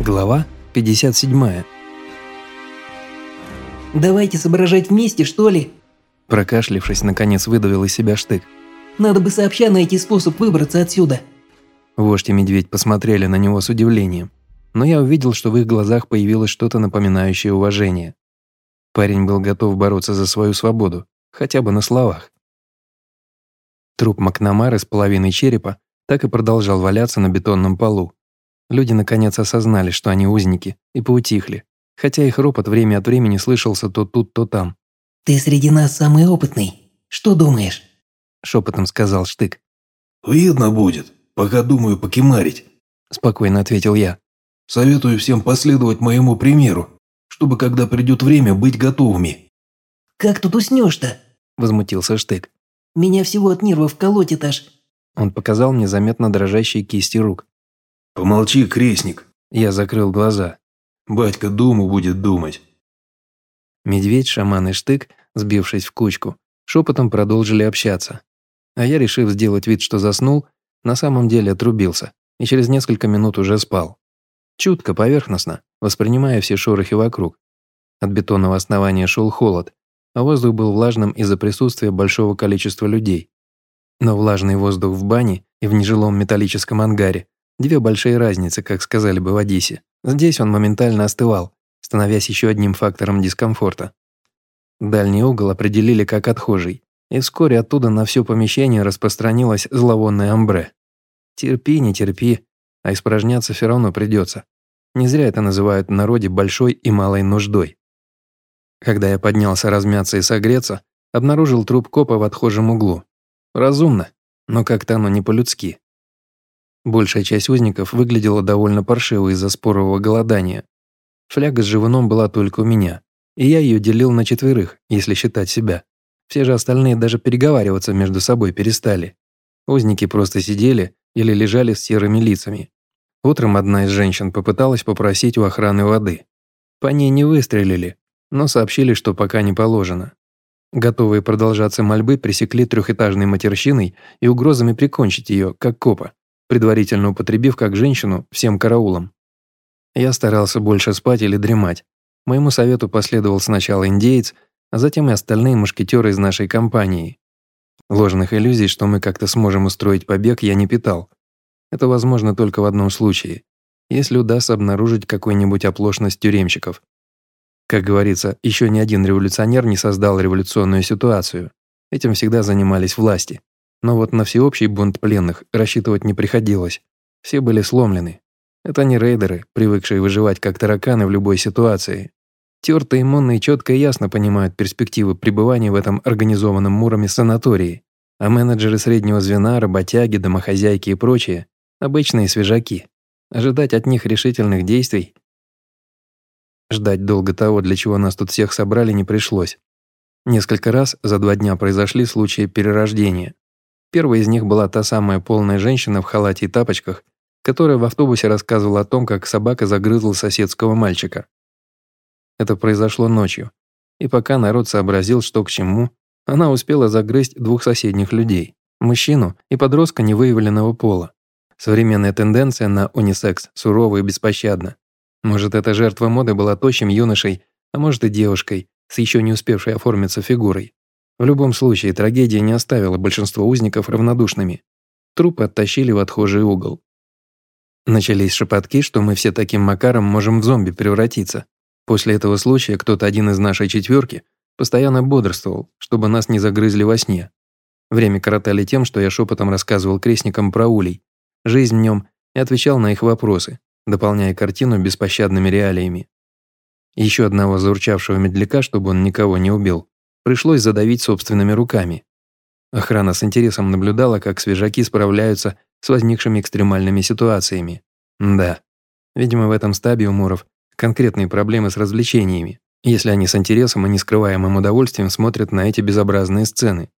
Глава 57. «Давайте соображать вместе, что ли?» Прокашлившись, наконец выдавил из себя штык. «Надо бы сообща найти способ выбраться отсюда». Вождь и медведь посмотрели на него с удивлением, но я увидел, что в их глазах появилось что-то напоминающее уважение. Парень был готов бороться за свою свободу, хотя бы на словах. Труп Макнамары с половиной черепа так и продолжал валяться на бетонном полу. Люди наконец осознали, что они узники, и поутихли, хотя их ропот время от времени слышался то тут, то там. «Ты среди нас самый опытный. Что думаешь?» Шепотом сказал Штык. «Видно будет, пока думаю покемарить», Спокойно ответил я. «Советую всем последовать моему примеру, чтобы, когда придет время, быть готовыми». «Как тут уснешь-то?» Возмутился Штык. «Меня всего от нервов колотит аж». Он показал мне заметно дрожащие кисти рук. «Помолчи, крестник», Я закрыл глаза. батька думу будет думать. Медведь, шаман и Штык, сбившись в кучку, шепотом продолжили общаться. А я, решив сделать вид, что заснул, на самом деле отрубился и через несколько минут уже спал. Чутко, поверхностно, воспринимая все шорохи вокруг. От бетонного основания шел холод, а воздух был влажным из-за присутствия большого количества людей. Но влажный воздух в бане и в нежилом металлическом ангаре Две большие разницы, как сказали бы в Одессе. Здесь он моментально остывал, становясь еще одним фактором дискомфорта. Дальний угол определили как отхожий, и вскоре оттуда на все помещение распространилось зловонное амбре. Терпи, не терпи, а испражняться все равно придется. Не зря это называют в народе большой и малой нуждой. Когда я поднялся размяться и согреться, обнаружил труп копа в отхожем углу. Разумно, но как-то оно не по-людски. Большая часть узников выглядела довольно паршиво из-за спорового голодания. Фляга с живуном была только у меня, и я ее делил на четверых, если считать себя. Все же остальные даже переговариваться между собой перестали. Узники просто сидели или лежали с серыми лицами. Утром одна из женщин попыталась попросить у охраны воды. По ней не выстрелили, но сообщили, что пока не положено. Готовые продолжаться мольбы пресекли трехэтажной матерщиной и угрозами прикончить ее, как копа предварительно употребив как женщину всем караулом. Я старался больше спать или дремать. Моему совету последовал сначала индеец, а затем и остальные мушкетеры из нашей компании. Ложных иллюзий, что мы как-то сможем устроить побег, я не питал. Это возможно только в одном случае, если удастся обнаружить какую-нибудь оплошность тюремщиков. Как говорится, еще ни один революционер не создал революционную ситуацию. Этим всегда занимались власти. Но вот на всеобщий бунт пленных рассчитывать не приходилось. Все были сломлены. Это не рейдеры, привыкшие выживать как тараканы в любой ситуации. Тёртые иммунные четко и ясно понимают перспективы пребывания в этом организованном мурами санатории, а менеджеры среднего звена, работяги, домохозяйки и прочие – обычные свежаки. Ожидать от них решительных действий Ждать долго того, для чего нас тут всех собрали, не пришлось. Несколько раз за два дня произошли случаи перерождения. Первой из них была та самая полная женщина в халате и тапочках, которая в автобусе рассказывала о том, как собака загрызла соседского мальчика. Это произошло ночью, и пока народ сообразил, что к чему, она успела загрызть двух соседних людей, мужчину и подростка невыявленного пола. Современная тенденция на унисекс сурова и беспощадна. Может, эта жертва моды была тощим юношей, а может и девушкой, с еще не успевшей оформиться фигурой. В любом случае, трагедия не оставила большинство узников равнодушными. Трупы оттащили в отхожий угол. Начались шепотки, что мы все таким макаром можем в зомби превратиться. После этого случая кто-то один из нашей четверки постоянно бодрствовал, чтобы нас не загрызли во сне. Время коротали тем, что я шепотом рассказывал крестникам про улей, жизнь в нем и отвечал на их вопросы, дополняя картину беспощадными реалиями. Еще одного заурчавшего медляка, чтобы он никого не убил, пришлось задавить собственными руками. Охрана с интересом наблюдала, как свежаки справляются с возникшими экстремальными ситуациями. Да, видимо, в этом стабе у Муров конкретные проблемы с развлечениями, если они с интересом и нескрываемым удовольствием смотрят на эти безобразные сцены.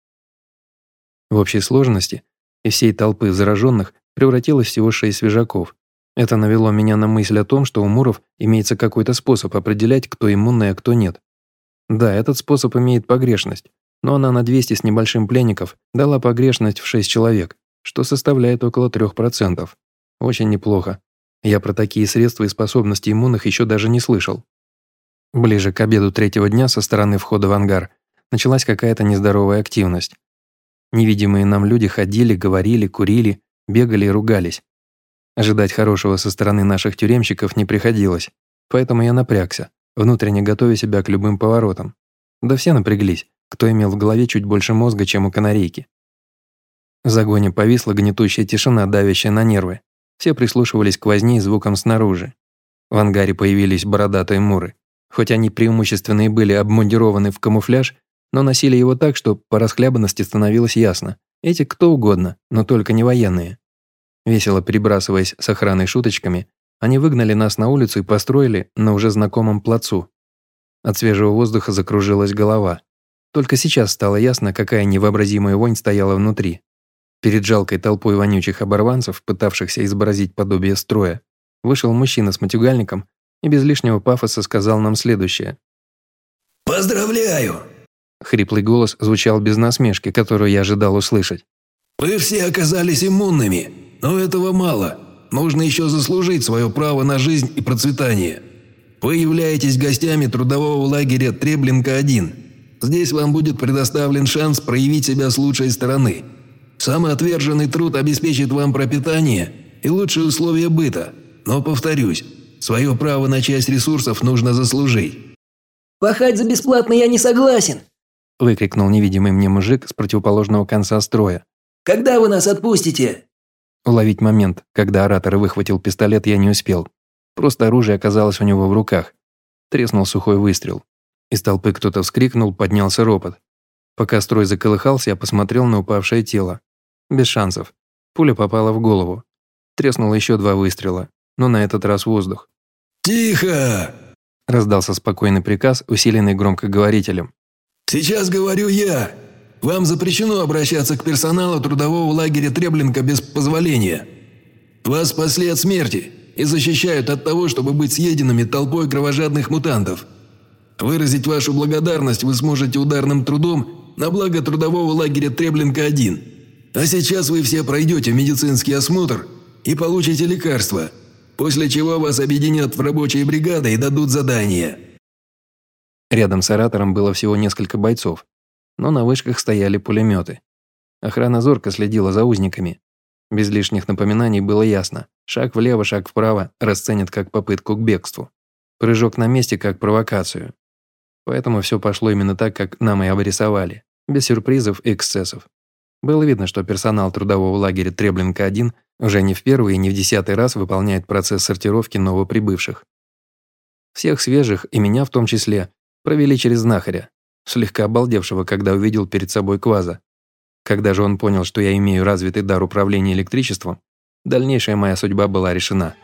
В общей сложности из всей толпы зараженных превратилось всего шесть свежаков. Это навело меня на мысль о том, что у Муров имеется какой-то способ определять, кто иммунный, а кто нет. Да, этот способ имеет погрешность, но она на 200 с небольшим пленников дала погрешность в 6 человек, что составляет около 3%. Очень неплохо. Я про такие средства и способности иммунных еще даже не слышал. Ближе к обеду третьего дня со стороны входа в ангар началась какая-то нездоровая активность. Невидимые нам люди ходили, говорили, курили, бегали и ругались. Ожидать хорошего со стороны наших тюремщиков не приходилось, поэтому я напрягся, внутренне готовя себя к любым поворотам. Да все напряглись, кто имел в голове чуть больше мозга, чем у канарейки. В загоне повисла гнетущая тишина, давящая на нервы. Все прислушивались к возне и звукам снаружи. В ангаре появились бородатые муры. Хоть они преимущественно и были обмундированы в камуфляж, но носили его так, что по расхлябанности становилось ясно. Эти кто угодно, но только не военные. Весело перебрасываясь с охраной шуточками, они выгнали нас на улицу и построили на уже знакомом плацу. От свежего воздуха закружилась голова. Только сейчас стало ясно, какая невообразимая вонь стояла внутри. Перед жалкой толпой вонючих оборванцев, пытавшихся изобразить подобие строя, вышел мужчина с матюгальником и без лишнего пафоса сказал нам следующее. «Поздравляю! Хриплый голос звучал без насмешки, которую я ожидал услышать. «Вы все оказались иммунными, но этого мало. Нужно еще заслужить свое право на жизнь и процветание. Вы являетесь гостями трудового лагеря Треблинка-1. Здесь вам будет предоставлен шанс проявить себя с лучшей стороны. Самоотверженный труд обеспечит вам пропитание и лучшие условия быта. Но, повторюсь, свое право на часть ресурсов нужно заслужить». «Пахать за бесплатно я не согласен», – выкрикнул невидимый мне мужик с противоположного конца строя. «Когда вы нас отпустите?» Уловить момент, когда оратор выхватил пистолет, я не успел. Просто оружие оказалось у него в руках. Треснул сухой выстрел. Из толпы кто-то вскрикнул, поднялся ропот. Пока строй заколыхался, я посмотрел на упавшее тело. Без шансов. Пуля попала в голову. Треснуло еще два выстрела, но на этот раз воздух. «Тихо!» – раздался спокойный приказ, усиленный громкоговорителем. «Сейчас говорю я. Вам запрещено обращаться к персоналу трудового лагеря Треблинка без позволения. Вас спасли от смерти и защищают от того, чтобы быть съеденными толпой кровожадных мутантов. Выразить вашу благодарность вы сможете ударным трудом на благо трудового лагеря Треблинка-1. А сейчас вы все пройдете медицинский осмотр и получите лекарства, после чего вас объединят в рабочие бригады и дадут задание». Рядом с оратором было всего несколько бойцов, но на вышках стояли пулеметы. Охрана зорко следила за узниками. Без лишних напоминаний было ясно. Шаг влево, шаг вправо расценят как попытку к бегству. Прыжок на месте как провокацию. Поэтому все пошло именно так, как нам и обрисовали, без сюрпризов и эксцессов. Было видно, что персонал трудового лагеря Треблинка-1 уже не в первый и не в десятый раз выполняет процесс сортировки новоприбывших. Всех свежих, и меня в том числе, провели через знахаря, слегка обалдевшего, когда увидел перед собой кваза. Когда же он понял, что я имею развитый дар управления электричеством, дальнейшая моя судьба была решена.